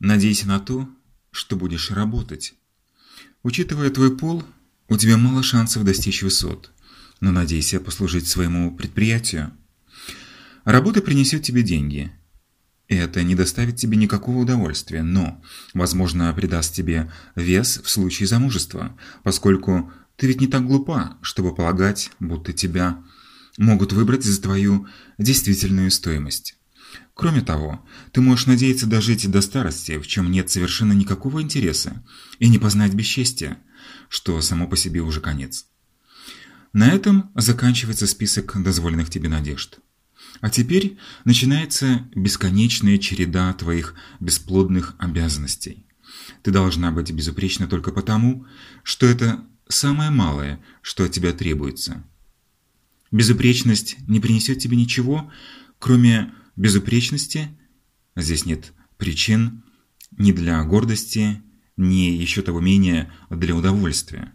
Надейся на то, что будешь работать. Учитывая твой пол, у тебя мало шансов достичь высот, но надейся послужить своему предприятию. Работа принесет тебе деньги. Это не доставит тебе никакого удовольствия, но, возможно, придаст тебе вес в случае замужества, поскольку ты ведь не так глупа, чтобы полагать, будто тебя могут выбрать за твою действительную стоимость. Кроме того, ты можешь надеяться дожить до старости, в чем нет совершенно никакого интереса, и не познать бесчестия, что само по себе уже конец. На этом заканчивается список дозволенных тебе надежд. А теперь начинается бесконечная череда твоих бесплодных обязанностей. Ты должна быть безупречна только потому, что это самое малое, что от тебя требуется. Безупречность не принесет тебе ничего, кроме безупречности, здесь нет причин ни для гордости, ни еще того менее для удовольствия.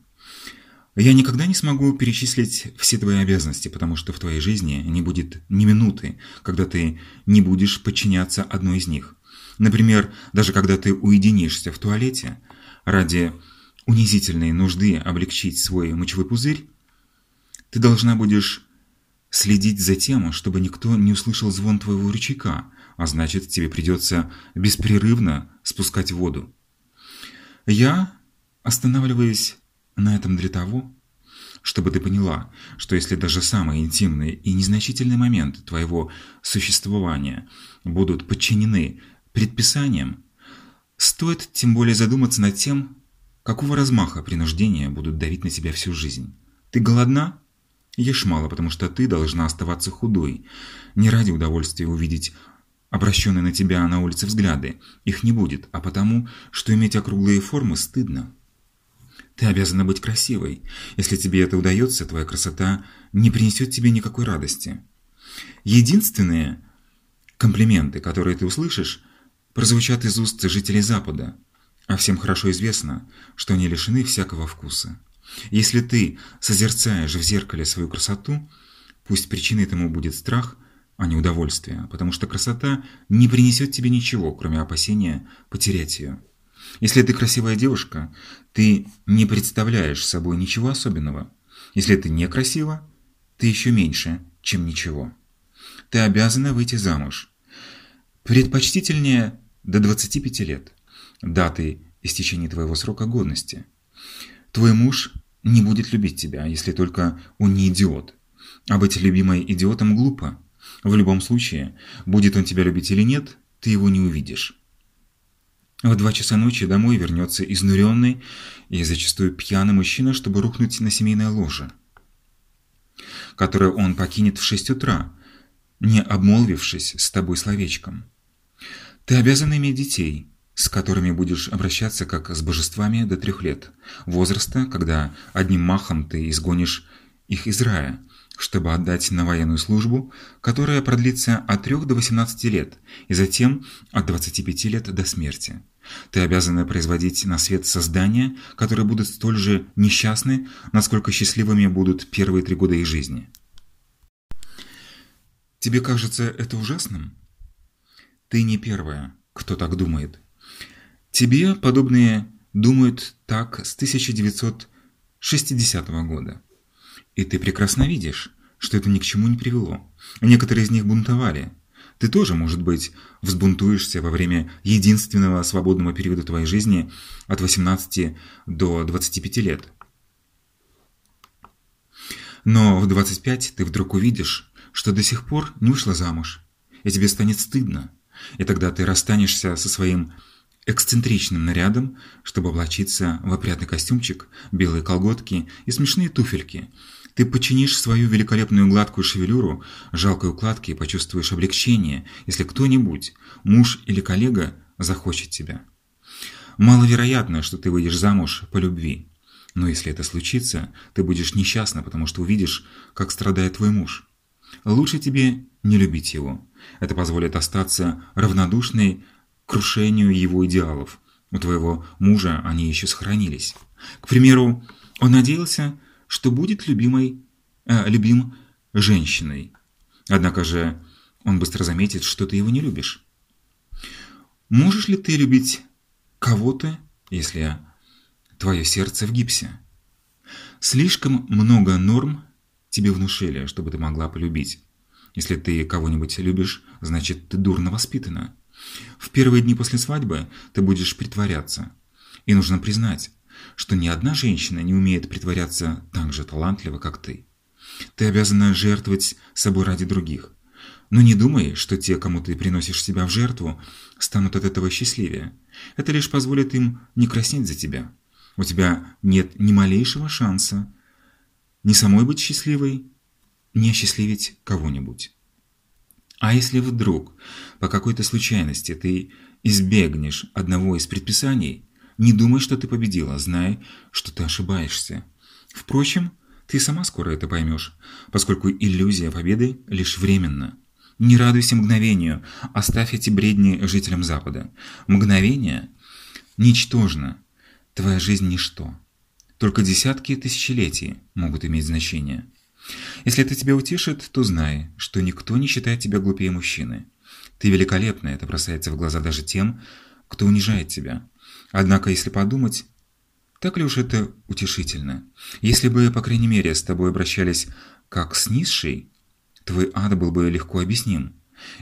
Я никогда не смогу перечислить все твои обязанности, потому что в твоей жизни не будет ни минуты, когда ты не будешь подчиняться одной из них. Например, даже когда ты уединишься в туалете ради унизительной нужды облегчить свой мочевой пузырь, ты должна будешь следить за тем, чтобы никто не услышал звон твоего ручейка, а значит, тебе придется беспрерывно спускать воду. Я останавливаюсь на этом для того, чтобы ты поняла, что если даже самые интимные и незначительные моменты твоего существования будут подчинены предписаниям, стоит тем более задуматься над тем, какого размаха принуждения будут давить на тебя всю жизнь. Ты голодна? Ешь мало, потому что ты должна оставаться худой. Не ради удовольствия увидеть обращенные на тебя на улице взгляды. Их не будет, а потому, что иметь округлые формы стыдно. Ты обязана быть красивой. Если тебе это удается, твоя красота не принесет тебе никакой радости. Единственные комплименты, которые ты услышишь, прозвучат из уст жителей Запада, а всем хорошо известно, что они лишены всякого вкуса. Если ты созерцаешь в зеркале свою красоту, пусть причиной этому будет страх, а не удовольствие, потому что красота не принесет тебе ничего, кроме опасения потерять ее. Если ты красивая девушка, ты не представляешь собой ничего особенного. Если ты некрасива, ты еще меньше, чем ничего. Ты обязана выйти замуж. Предпочтительнее до 25 лет, даты истечения твоего срока годности. Твой муж не будет любить тебя, если только он не идиот. А быть любимой идиотом глупо. В любом случае, будет он тебя любить или нет, ты его не увидишь. В два часа ночи домой вернется изнуренный и зачастую пьяный мужчина, чтобы рухнуть на семейное ложе, которое он покинет в шесть утра, не обмолвившись с тобой словечком. Ты обязан иметь детей – с которыми будешь обращаться как с божествами до трех лет, возраста, когда одним махом ты изгонишь их из рая, чтобы отдать на военную службу, которая продлится от 3 до 18 лет, и затем от 25 лет до смерти. Ты обязана производить на свет создания, которые будут столь же несчастны, насколько счастливыми будут первые три года их жизни. Тебе кажется это ужасным? Ты не первая, кто так думает. Тебе подобные думают так с 1960 года. И ты прекрасно видишь, что это ни к чему не привело. Некоторые из них бунтовали. Ты тоже, может быть, взбунтуешься во время единственного свободного периода твоей жизни от 18 до 25 лет. Но в 25 ты вдруг увидишь, что до сих пор не вышла замуж, и тебе станет стыдно. И тогда ты расстанешься со своим эксцентричным нарядом, чтобы облачиться в опрятный костюмчик, белые колготки и смешные туфельки. Ты подчинишь свою великолепную гладкую шевелюру жалкой укладке и почувствуешь облегчение, если кто-нибудь, муж или коллега, захочет тебя. Маловероятно, что ты выйдешь замуж по любви. Но если это случится, ты будешь несчастна, потому что увидишь, как страдает твой муж. Лучше тебе не любить его. Это позволит остаться равнодушной крушению его идеалов. У твоего мужа они еще сохранились. К примеру, он надеялся, что будет любимой, э, любим женщиной. Однако же он быстро заметит, что ты его не любишь. Можешь ли ты любить кого-то, если твое сердце в гипсе? Слишком много норм тебе внушили, чтобы ты могла полюбить. Если ты кого-нибудь любишь, значит, ты дурно воспитана. В первые дни после свадьбы ты будешь притворяться. И нужно признать, что ни одна женщина не умеет притворяться так же талантливо, как ты. Ты обязана жертвовать собой ради других. Но не думай, что те, кому ты приносишь себя в жертву, станут от этого счастливее. Это лишь позволит им не краснеть за тебя. У тебя нет ни малейшего шанса ни самой быть счастливой, ни осчастливить кого-нибудь. А если вдруг, по какой-то случайности, ты избегнешь одного из предписаний, не думай, что ты победила, знай, что ты ошибаешься. Впрочем, ты сама скоро это поймешь, поскольку иллюзия победы лишь временна. Не радуйся мгновению, оставь эти бредни жителям Запада. Мгновение ничтожно, твоя жизнь ничто. Только десятки тысячелетий могут иметь значение. Если это тебя утешит, то знай, что никто не считает тебя глупее мужчины. Ты великолепна, это бросается в глаза даже тем, кто унижает тебя. Однако, если подумать, так ли уж это утешительно? Если бы, по крайней мере, с тобой обращались как с низшей, твой ад был бы легко объясним,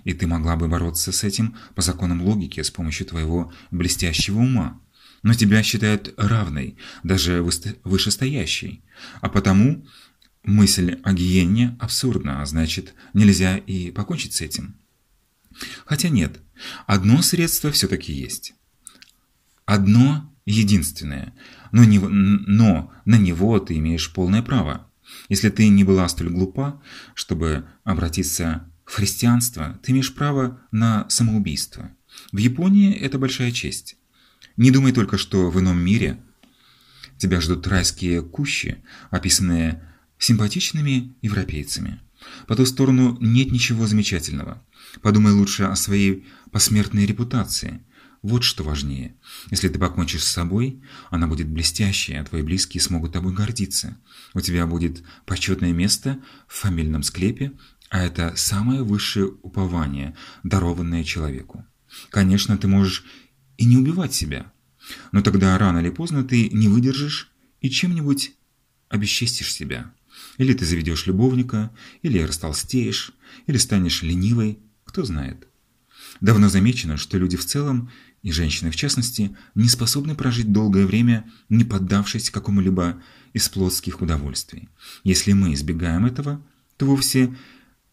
и ты могла бы бороться с этим по законам логики с помощью твоего блестящего ума. Но тебя считают равной, даже вышестоящей, а потому мысль о гиене абсурдна, а значит, нельзя и покончить с этим. Хотя нет, одно средство все-таки есть. Одно единственное, но, не, но на него ты имеешь полное право. Если ты не была столь глупа, чтобы обратиться в христианство, ты имеешь право на самоубийство. В Японии это большая честь. Не думай только, что в ином мире тебя ждут райские кущи, описанные симпатичными европейцами. По ту сторону нет ничего замечательного. Подумай лучше о своей посмертной репутации – вот что важнее. Если ты покончишь с собой, она будет блестящей, а твои близкие смогут тобой гордиться. У тебя будет почетное место в фамильном склепе, а это самое высшее упование, дарованное человеку. Конечно, ты можешь и не убивать себя, но тогда рано или поздно ты не выдержишь и чем-нибудь обесчестишь себя. Или ты заведешь любовника, или растолстеешь, или станешь ленивой, кто знает. Давно замечено, что люди в целом и женщины в частности, не способны прожить долгое время, не поддавшись какому-либо из плотских удовольствий. Если мы избегаем этого, то вовсе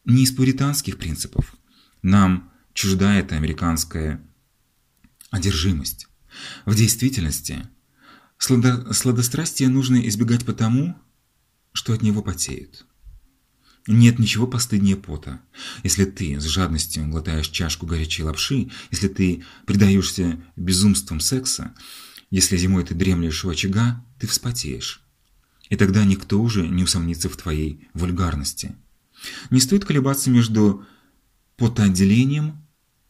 не из пуританских принципов. Нам чужда эта американская одержимость. В действительности, сладо сладострастие нужно избегать потому, что от него потеют. Нет ничего постыднее пота. Если ты с жадностью глотаешь чашку горячей лапши, если ты предаешься безумствам секса, если зимой ты дремлешь у очага, ты вспотеешь. И тогда никто уже не усомнится в твоей вульгарности. Не стоит колебаться между потоотделением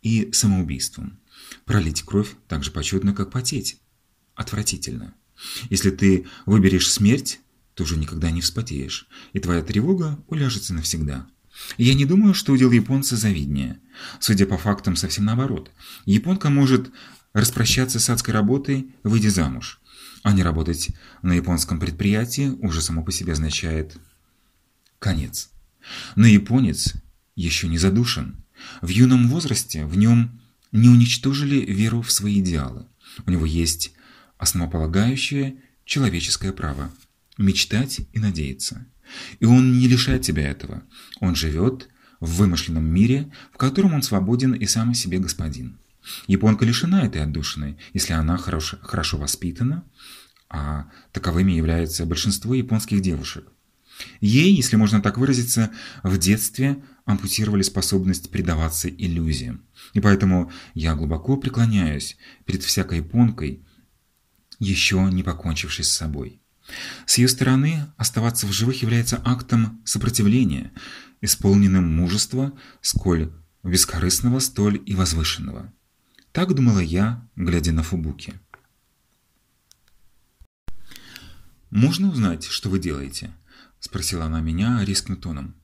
и самоубийством. Пролить кровь так же почетно, как потеть. Отвратительно. Если ты выберешь смерть, ты уже никогда не вспотеешь, и твоя тревога уляжется навсегда. Я не думаю, что удел японца завиднее. Судя по фактам, совсем наоборот. Японка может распрощаться с адской работой, выйдя замуж. А не работать на японском предприятии уже само по себе означает конец. Но японец еще не задушен. В юном возрасте в нем не уничтожили веру в свои идеалы. У него есть основополагающее человеческое право мечтать и надеяться. И он не лишает тебя этого. Он живет в вымышленном мире, в котором он свободен и сам себе господин. Японка лишена этой отдушины, если она хорошо, хорошо воспитана, а таковыми является большинство японских девушек. Ей, если можно так выразиться, в детстве ампутировали способность предаваться иллюзиям. И поэтому я глубоко преклоняюсь перед всякой японкой, еще не покончившей с собой. С ее стороны оставаться в живых является актом сопротивления, исполненным мужества, сколь бескорыстного, столь и возвышенного. Так думала я, глядя на Фубуки. «Можно узнать, что вы делаете?» – спросила она меня резким тоном.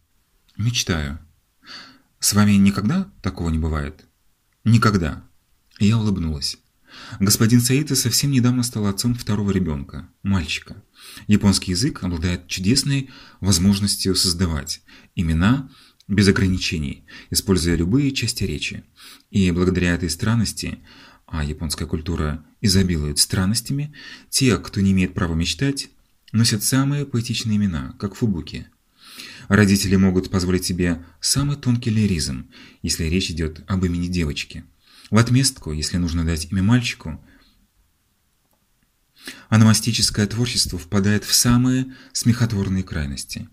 «Мечтаю. С вами никогда такого не бывает?» «Никогда. Я улыбнулась. Господин Саита совсем недавно стал отцом второго ребенка, мальчика. Японский язык обладает чудесной возможностью создавать имена без ограничений, используя любые части речи. И благодаря этой странности, а японская культура изобилует странностями, те, кто не имеет права мечтать, носят самые поэтичные имена, как Фубуки. Родители могут позволить себе самый тонкий лиризм, если речь идет об имени девочки. В отместку, если нужно дать имя мальчику, Аномастическое творчество впадает в самые смехотворные крайности.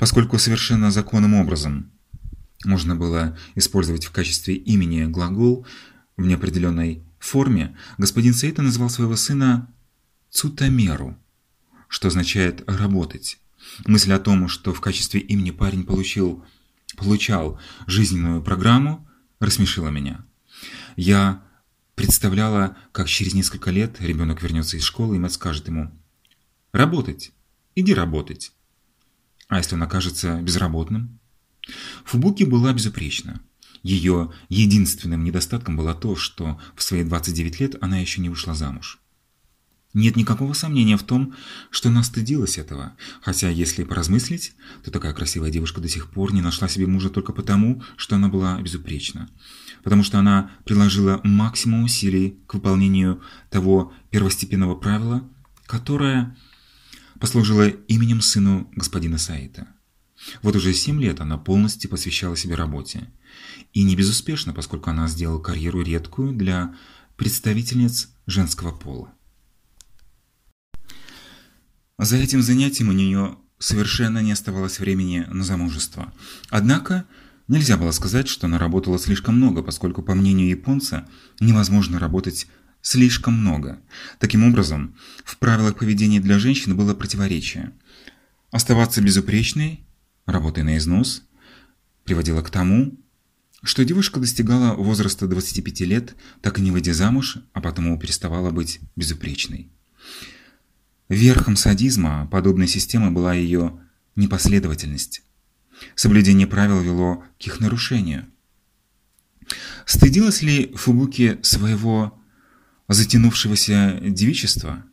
Поскольку совершенно законным образом можно было использовать в качестве имени глагол в неопределенной форме, господин Сейта назвал своего сына Цутамеру, что означает «работать». Мысль о том, что в качестве имени парень получил, получал жизненную программу, рассмешила меня. Я представляла, как через несколько лет ребенок вернется из школы, и мать скажет ему «Работать! Иди работать!» А если он окажется безработным? Фубуки была безупречна. Ее единственным недостатком было то, что в свои 29 лет она еще не вышла замуж. Нет никакого сомнения в том, что она стыдилась этого, хотя, если поразмыслить, то такая красивая девушка до сих пор не нашла себе мужа только потому, что она была безупречна потому что она приложила максимум усилий к выполнению того первостепенного правила, которое послужило именем сыну господина Саита. Вот уже семь лет она полностью посвящала себе работе. И не безуспешно, поскольку она сделала карьеру редкую для представительниц женского пола. За этим занятием у нее совершенно не оставалось времени на замужество. Однако Нельзя было сказать, что она работала слишком много, поскольку, по мнению японца, невозможно работать слишком много. Таким образом, в правилах поведения для женщины было противоречие. Оставаться безупречной, работая на износ, приводило к тому, что девушка достигала возраста 25 лет, так и не выйдя замуж, а потому переставала быть безупречной. Верхом садизма подобной системы была ее непоследовательность. Соблюдение правил вело к их нарушению. Стыдилась ли Фубуки своего затянувшегося девичества?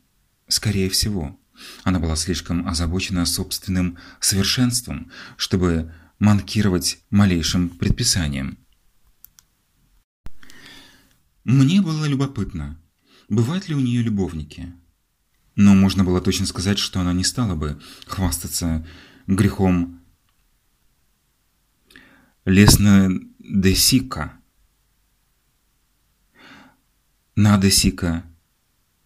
Скорее всего. Она была слишком озабочена собственным совершенством, чтобы манкировать малейшим предписанием. Мне было любопытно, бывают ли у нее любовники. Но можно было точно сказать, что она не стала бы хвастаться грехом леснодесика. Надесика,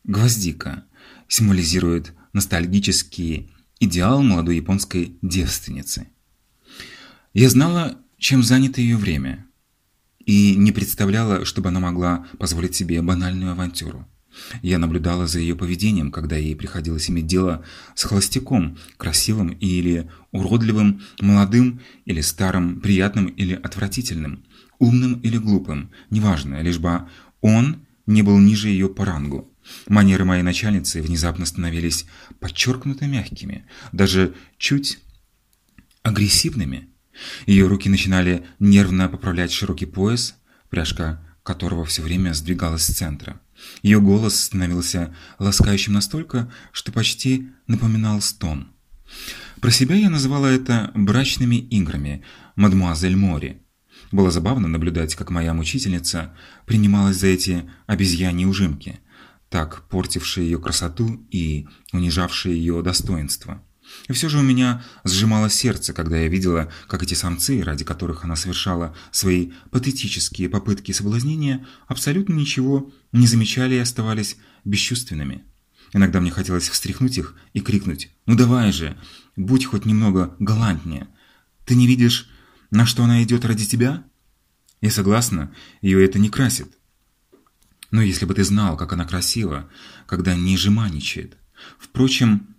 гвоздика, символизирует ностальгический идеал молодой японской девственницы. Я знала, чем занято ее время, и не представляла, чтобы она могла позволить себе банальную авантюру. Я наблюдала за ее поведением, когда ей приходилось иметь дело с холостяком, красивым или уродливым, молодым или старым, приятным или отвратительным, умным или глупым, неважно, лишь бы он не был ниже ее по рангу. Манеры моей начальницы внезапно становились подчеркнуто мягкими, даже чуть агрессивными. Ее руки начинали нервно поправлять широкий пояс, пряжка которого все время сдвигалась с центра. Ее голос становился ласкающим настолько, что почти напоминал стон. Про себя я называла это брачными играми «Мадемуазель Мори». Было забавно наблюдать, как моя мучительница принималась за эти обезьяньи ужимки, так портившие ее красоту и унижавшие ее достоинство. И все же у меня сжимало сердце, когда я видела, как эти самцы, ради которых она совершала свои патетические попытки соблазнения, абсолютно ничего не замечали и оставались бесчувственными. Иногда мне хотелось встряхнуть их и крикнуть «Ну давай же, будь хоть немного галантнее. Ты не видишь, на что она идет ради тебя?» Я согласна, ее это не красит. Но если бы ты знал, как она красива, когда не жеманничает. Впрочем,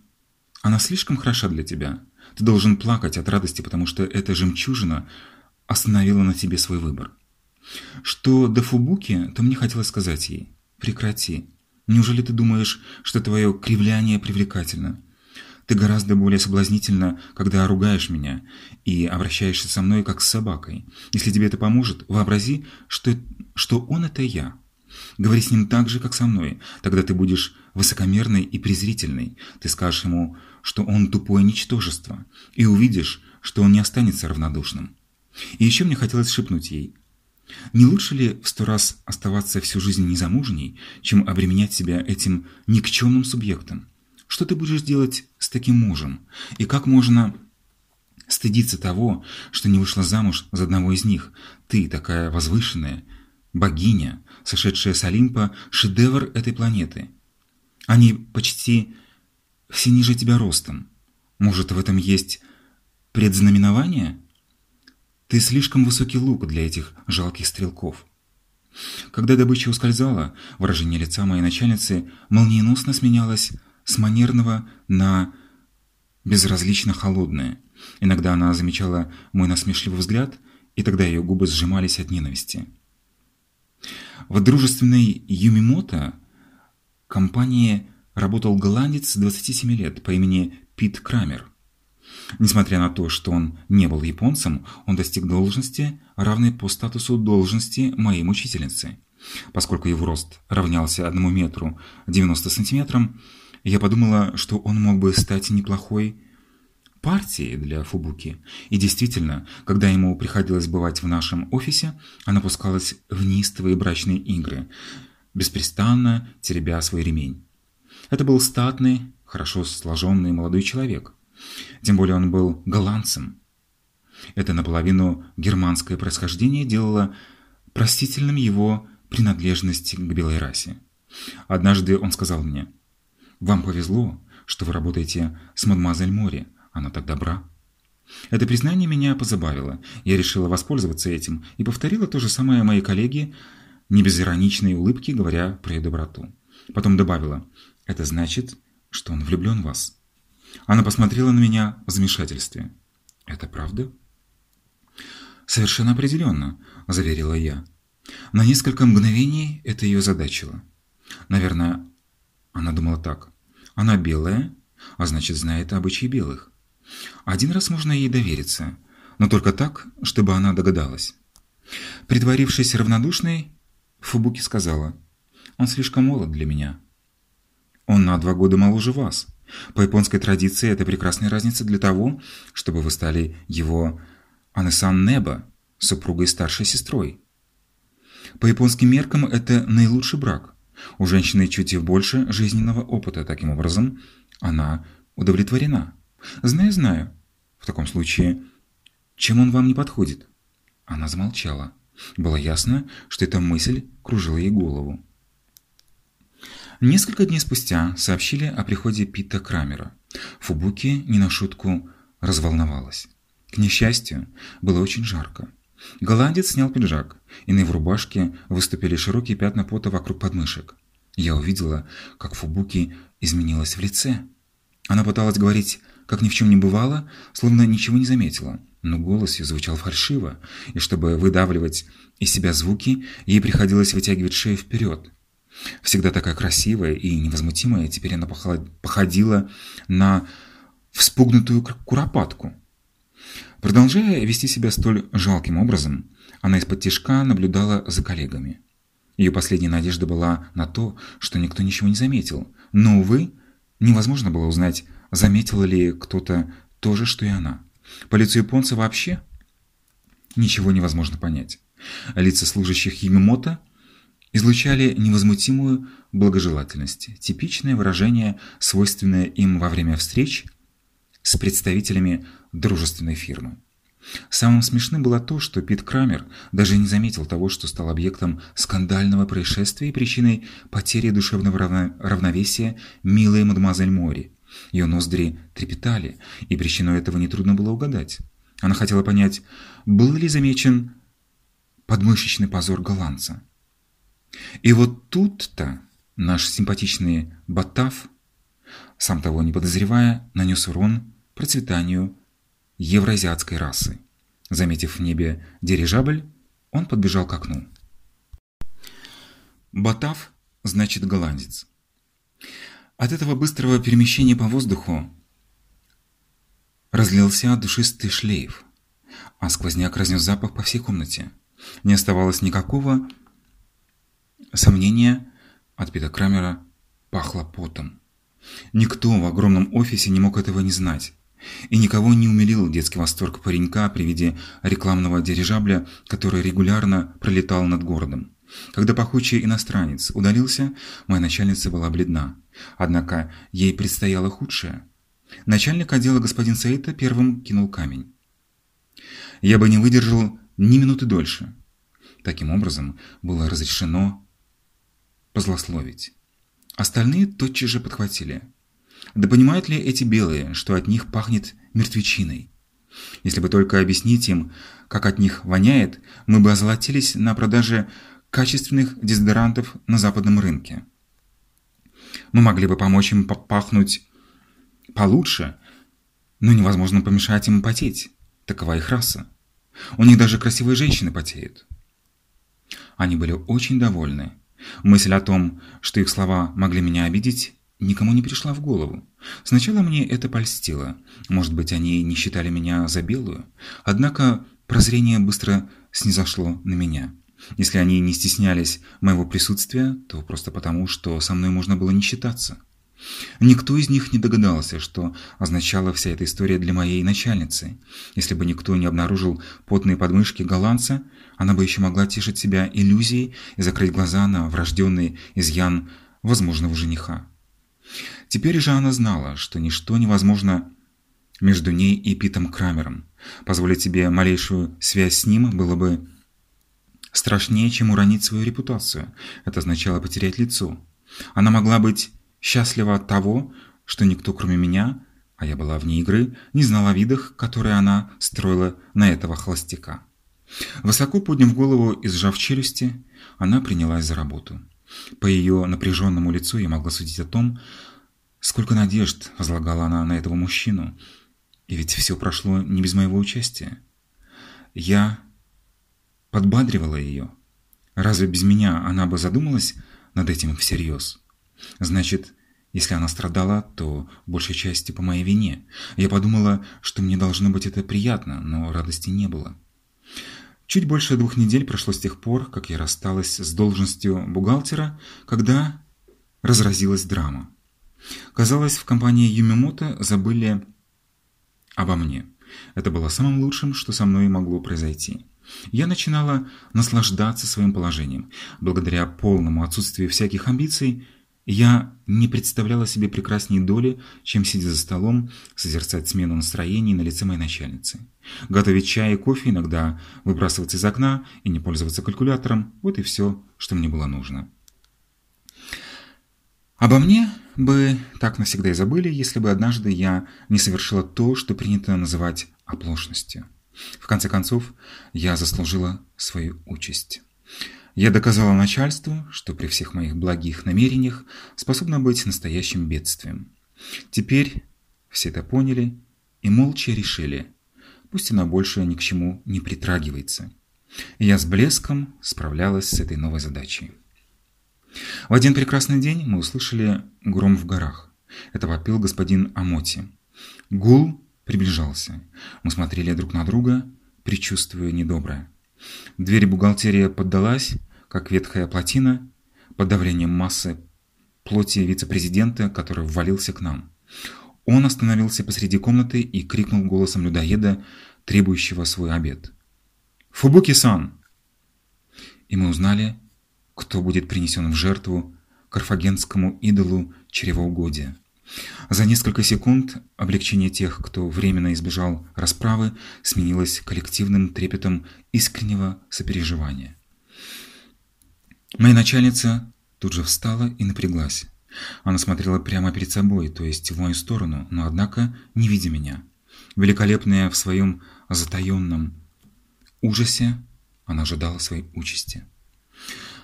она слишком хороша для тебя. Ты должен плакать от радости, потому что эта жемчужина остановила на тебе свой выбор. Что до Фубуки, то мне хотелось сказать ей «Прекрати. Неужели ты думаешь, что твое кривляние привлекательно? Ты гораздо более соблазнительна, когда ругаешь меня и обращаешься со мной как с собакой. Если тебе это поможет, вообрази, что, что он – это я. Говори с ним так же, как со мной. Тогда ты будешь высокомерный и презрительный. Ты скажешь ему, что он тупое ничтожество, и увидишь, что он не останется равнодушным. И еще мне хотелось шепнуть ей. Не лучше ли в сто раз оставаться всю жизнь незамужней, чем обременять себя этим никчемным субъектом? Что ты будешь делать с таким мужем? И как можно стыдиться того, что не вышла замуж за одного из них? Ты такая возвышенная, богиня, сошедшая с Олимпа, шедевр этой планеты. Они почти все ниже тебя ростом. Может, в этом есть предзнаменование? Ты слишком высокий лук для этих жалких стрелков. Когда добыча ускользала, выражение лица моей начальницы молниеносно сменялось с манерного на безразлично холодное. Иногда она замечала мой насмешливый взгляд, и тогда ее губы сжимались от ненависти. В дружественной Юмимото компании работал голландец 27 лет по имени Пит Крамер. Несмотря на то, что он не был японцем, он достиг должности, равной по статусу должности моей мучительницы. Поскольку его рост равнялся 1 метру 90 сантиметрам, я подумала, что он мог бы стать неплохой партией для Фубуки. И действительно, когда ему приходилось бывать в нашем офисе, она пускалась в неистовые брачные игры, беспрестанно теребя свой ремень. Это был статный, хорошо сложенный молодой человек. Тем более он был голландцем. Это наполовину германское происхождение делало простительным его принадлежность к белой расе. Однажды он сказал мне, «Вам повезло, что вы работаете с мадемуазель Мори, она так добра». Это признание меня позабавило. Я решила воспользоваться этим и повторила то же самое моей коллеге, не без ироничной улыбки, говоря про ее доброту. Потом добавила, «Это значит, что он влюблен в вас». Она посмотрела на меня в замешательстве. «Это правда?» «Совершенно определенно», – заверила я. На несколько мгновений это ее задачило. Наверное, она думала так. Она белая, а значит знает обычаи белых. Один раз можно ей довериться, но только так, чтобы она догадалась. Притворившись равнодушной, Фубуки сказала, «Он слишком молод для меня». «Он на два года моложе вас», по японской традиции это прекрасная разница для того, чтобы вы стали его Анесан Неба, супругой старшей сестрой. По японским меркам это наилучший брак. У женщины чуть больше жизненного опыта, таким образом она удовлетворена. Знаю, знаю. В таком случае, чем он вам не подходит? Она замолчала. Было ясно, что эта мысль кружила ей голову. Несколько дней спустя сообщили о приходе Пита Крамера. Фубуки не на шутку разволновалась. К несчастью, было очень жарко. Голландец снял пиджак, и на его рубашке выступили широкие пятна пота вокруг подмышек. Я увидела, как Фубуки изменилась в лице. Она пыталась говорить, как ни в чем не бывало, словно ничего не заметила, но голос ее звучал фальшиво, и чтобы выдавливать из себя звуки, ей приходилось вытягивать шею вперед. Всегда такая красивая и невозмутимая, теперь она походила на вспугнутую куропатку. Продолжая вести себя столь жалким образом, она из-под тишка наблюдала за коллегами. Ее последняя надежда была на то, что никто ничего не заметил. Но, увы, невозможно было узнать, заметил ли кто-то то же, что и она. По лицу японца вообще ничего невозможно понять. Лица служащих Ямимото излучали невозмутимую благожелательность, типичное выражение, свойственное им во время встреч с представителями дружественной фирмы. Самым смешным было то, что Пит Крамер даже не заметил того, что стал объектом скандального происшествия и причиной потери душевного равновесия милой мадемуазель Мори. Ее ноздри трепетали, и причину этого нетрудно было угадать. Она хотела понять, был ли замечен подмышечный позор голландца. И вот тут-то наш симпатичный Батав, сам того не подозревая, нанес урон процветанию евразиатской расы. Заметив в небе дирижабль, он подбежал к окну. Батав значит голландец. От этого быстрого перемещения по воздуху разлился душистый шлейф, а сквозняк разнес запах по всей комнате. Не оставалось никакого сомнения от Пита Крамера пахло потом. Никто в огромном офисе не мог этого не знать. И никого не умилил детский восторг паренька при виде рекламного дирижабля, который регулярно пролетал над городом. Когда пахучий иностранец удалился, моя начальница была бледна. Однако ей предстояло худшее. Начальник отдела господин Саита первым кинул камень. Я бы не выдержал ни минуты дольше. Таким образом, было разрешено позлословить. Остальные тотчас же подхватили. Да понимают ли эти белые, что от них пахнет мертвечиной? Если бы только объяснить им, как от них воняет, мы бы озолотились на продаже качественных дезодорантов на западном рынке. Мы могли бы помочь им пахнуть получше, но невозможно помешать им потеть. Такова их раса. У них даже красивые женщины потеют. Они были очень довольны. Мысль о том, что их слова могли меня обидеть, никому не пришла в голову. Сначала мне это польстило. Может быть, они не считали меня за белую. Однако прозрение быстро снизошло на меня. Если они не стеснялись моего присутствия, то просто потому, что со мной можно было не считаться. Никто из них не догадался, что означала вся эта история для моей начальницы. Если бы никто не обнаружил потные подмышки голландца, она бы еще могла тешить себя иллюзией и закрыть глаза на врожденный изъян возможного жениха. Теперь же она знала, что ничто невозможно между ней и Питом Крамером. Позволить себе малейшую связь с ним было бы страшнее, чем уронить свою репутацию. Это означало потерять лицо. Она могла быть счастлива от того, что никто, кроме меня, а я была вне игры, не знал о видах, которые она строила на этого холостяка. Высоко подняв голову и сжав челюсти, она принялась за работу. По ее напряженному лицу я могла судить о том, сколько надежд возлагала она на этого мужчину. И ведь все прошло не без моего участия. Я подбадривала ее. Разве без меня она бы задумалась над этим всерьез? Значит, если она страдала, то большей части по моей вине. Я подумала, что мне должно быть это приятно, но радости не было. Чуть больше двух недель прошло с тех пор, как я рассталась с должностью бухгалтера, когда разразилась драма. Казалось, в компании Юмимото забыли обо мне. Это было самым лучшим, что со мной могло произойти. Я начинала наслаждаться своим положением. Благодаря полному отсутствию всяких амбиций, я не представляла себе прекрасней доли, чем сидя за столом, созерцать смену настроений на лице моей начальницы. Готовить чай и кофе, иногда выбрасываться из окна и не пользоваться калькулятором – вот и все, что мне было нужно. Обо мне бы так навсегда и забыли, если бы однажды я не совершила то, что принято называть оплошностью. В конце концов, я заслужила свою участь. Я доказала начальству, что при всех моих благих намерениях способна быть настоящим бедствием. Теперь все это поняли и молча решили, пусть она больше ни к чему не притрагивается. И я с блеском справлялась с этой новой задачей. В один прекрасный день мы услышали гром в горах. Это вопил господин Амоти. Гул приближался. Мы смотрели друг на друга, предчувствуя недоброе. Дверь бухгалтерии поддалась, как ветхая плотина, под давлением массы плоти вице-президента, который ввалился к нам. Он остановился посреди комнаты и крикнул голосом людоеда, требующего свой обед. «Фубуки-сан!» И мы узнали, кто будет принесен в жертву карфагенскому идолу чревоугодия. За несколько секунд облегчение тех, кто временно избежал расправы, сменилось коллективным трепетом искреннего сопереживания. Моя начальница тут же встала и напряглась. Она смотрела прямо перед собой, то есть в мою сторону, но, однако, не видя меня. Великолепная в своем затаенном ужасе, она ожидала своей участи.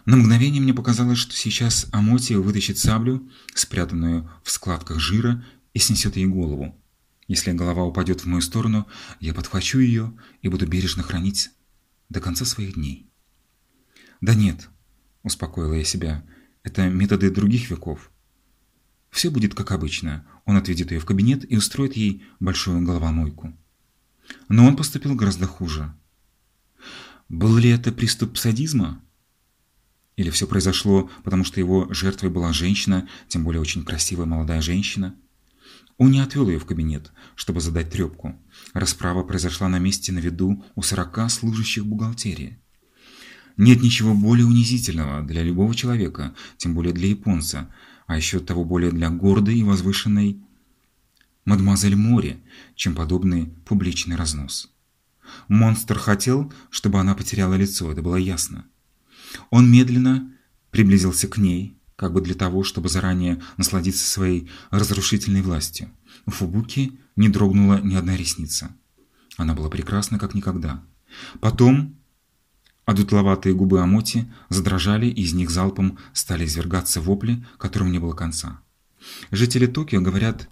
На мгновение мне показалось, что сейчас Амотия вытащит саблю, спрятанную в складках жира, и снесет ей голову. Если голова упадет в мою сторону, я подхвачу ее и буду бережно хранить до конца своих дней. «Да нет», — успокоила я себя, — «это методы других веков. Все будет как обычно. Он отведет ее в кабинет и устроит ей большую головомойку». Но он поступил гораздо хуже. Был ли это приступ садизма? Или все произошло, потому что его жертвой была женщина, тем более очень красивая молодая женщина? Он не отвел ее в кабинет, чтобы задать трепку. Расправа произошла на месте на виду у сорока служащих бухгалтерии. Нет ничего более унизительного для любого человека, тем более для японца, а еще того более для гордой и возвышенной мадемуазель Мори, чем подобный публичный разнос. Монстр хотел, чтобы она потеряла лицо, это было ясно. Он медленно приблизился к ней, как бы для того, чтобы заранее насладиться своей разрушительной властью. У Фубуки не дрогнула ни одна ресница. Она была прекрасна, как никогда. Потом одутловатые губы Амоти задрожали, и из них залпом стали извергаться вопли, которым не было конца. Жители Токио говорят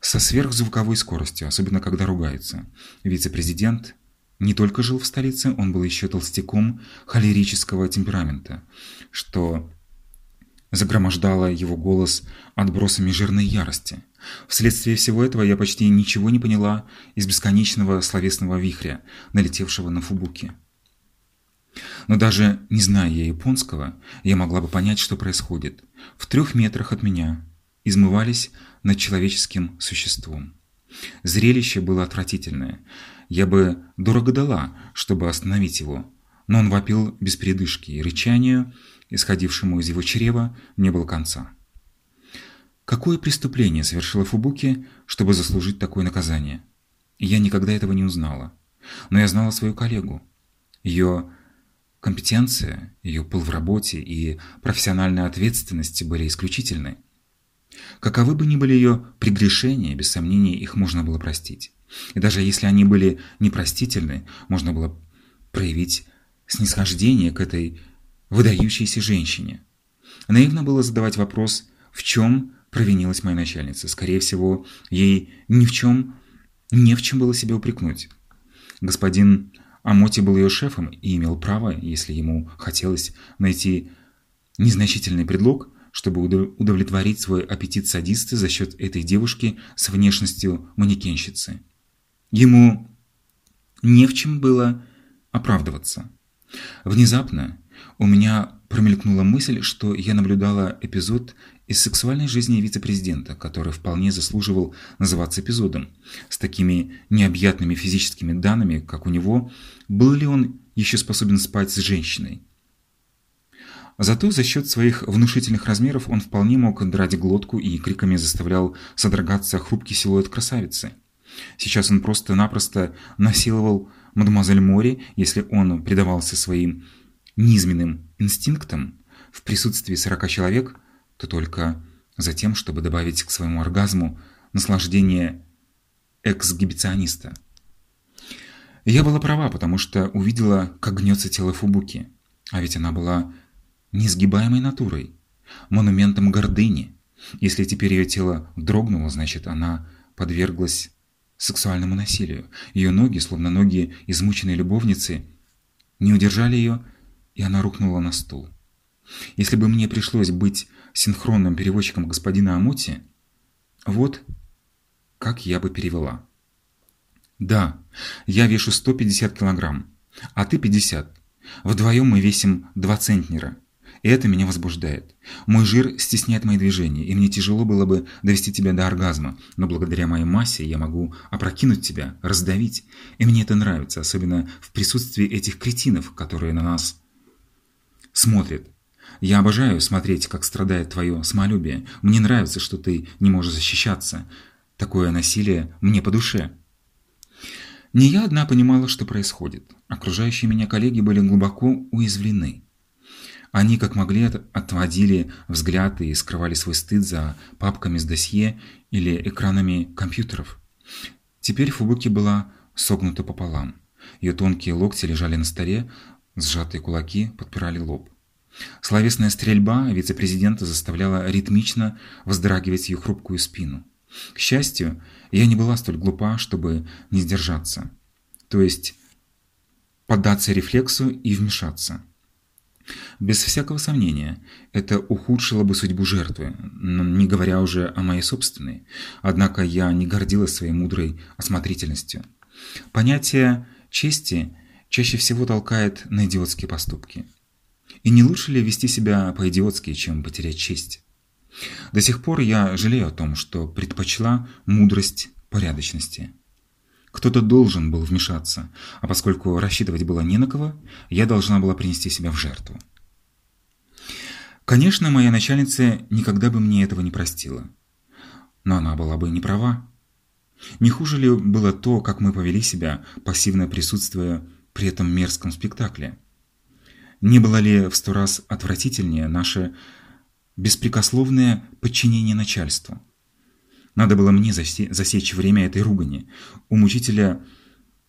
со сверхзвуковой скоростью, особенно когда ругаются. Вице-президент не только жил в столице, он был еще толстяком холерического темперамента, что загромождало его голос отбросами жирной ярости. Вследствие всего этого я почти ничего не поняла из бесконечного словесного вихря, налетевшего на Фубуки. Но даже не зная я японского, я могла бы понять, что происходит. В трех метрах от меня измывались над человеческим существом. Зрелище было отвратительное. Я бы дорого дала, чтобы остановить его, но он вопил без передышки, и рычанию, исходившему из его чрева, не было конца. Какое преступление совершила Фубуки, чтобы заслужить такое наказание? Я никогда этого не узнала. Но я знала свою коллегу. Ее компетенция, ее пыл в работе и профессиональная ответственность были исключительны. Каковы бы ни были ее прегрешения, без сомнения их можно было простить. И даже если они были непростительны, можно было проявить снисхождение к этой выдающейся женщине. Наивно было задавать вопрос, в чем провинилась моя начальница. Скорее всего, ей ни в чем, не в чем было себя упрекнуть. Господин Амоти был ее шефом и имел право, если ему хотелось, найти незначительный предлог, чтобы удовлетворить свой аппетит садиста за счет этой девушки с внешностью манекенщицы. Ему не в чем было оправдываться. Внезапно у меня промелькнула мысль, что я наблюдала эпизод из сексуальной жизни вице-президента, который вполне заслуживал называться эпизодом. С такими необъятными физическими данными, как у него, был ли он еще способен спать с женщиной? Зато за счет своих внушительных размеров он вполне мог драть глотку и криками заставлял содрогаться хрупкий силуэт красавицы. Сейчас он просто-напросто насиловал мадемуазель Мори, если он предавался своим низменным инстинктам в присутствии сорока человек, то только за тем, чтобы добавить к своему оргазму наслаждение эксгибициониста. Я была права, потому что увидела, как гнется тело Фубуки, а ведь она была несгибаемой натурой, монументом гордыни. Если теперь ее тело дрогнуло, значит, она подверглась сексуальному насилию. Ее ноги, словно ноги измученной любовницы, не удержали ее, и она рухнула на стул. Если бы мне пришлось быть синхронным переводчиком господина Амути, вот как я бы перевела. Да, я вешу 150 килограмм, а ты 50. Вдвоем мы весим 2 центнера. И это меня возбуждает. Мой жир стесняет мои движения, и мне тяжело было бы довести тебя до оргазма, но благодаря моей массе я могу опрокинуть тебя, раздавить. И мне это нравится, особенно в присутствии этих кретинов, которые на нас смотрят. Я обожаю смотреть, как страдает твое самолюбие. Мне нравится, что ты не можешь защищаться. Такое насилие мне по душе. Не я одна понимала, что происходит. Окружающие меня коллеги были глубоко уязвлены. Они, как могли, отводили взгляд и скрывали свой стыд за папками с досье или экранами компьютеров. Теперь Фубуки была согнута пополам. Ее тонкие локти лежали на столе, сжатые кулаки подпирали лоб. Словесная стрельба вице-президента заставляла ритмично вздрагивать ее хрупкую спину. К счастью, я не была столь глупа, чтобы не сдержаться. То есть поддаться рефлексу и вмешаться. Без всякого сомнения, это ухудшило бы судьбу жертвы, не говоря уже о моей собственной. Однако я не гордилась своей мудрой осмотрительностью. Понятие чести чаще всего толкает на идиотские поступки. И не лучше ли вести себя по-идиотски, чем потерять честь? До сих пор я жалею о том, что предпочла мудрость порядочности. Кто-то должен был вмешаться, а поскольку рассчитывать было не на кого, я должна была принести себя в жертву. Конечно, моя начальница никогда бы мне этого не простила. Но она была бы не права. Не хуже ли было то, как мы повели себя, пассивно присутствуя при этом мерзком спектакле? Не было ли в сто раз отвратительнее наше беспрекословное подчинение начальству? Надо было мне засечь время этой ругани. У мучителя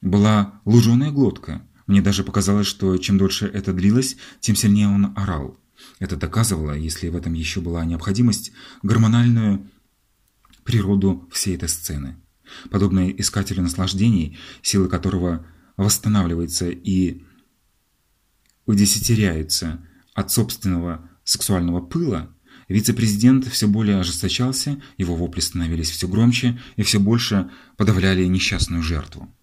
была луженая глотка. Мне даже показалось, что чем дольше это длилось, тем сильнее он орал. Это доказывало, если в этом еще была необходимость, гормональную природу всей этой сцены. Подобно искателю наслаждений, силы которого восстанавливается и удесятеряются от собственного сексуального пыла, вице-президент все более ожесточался, его вопли становились все громче и все больше подавляли несчастную жертву.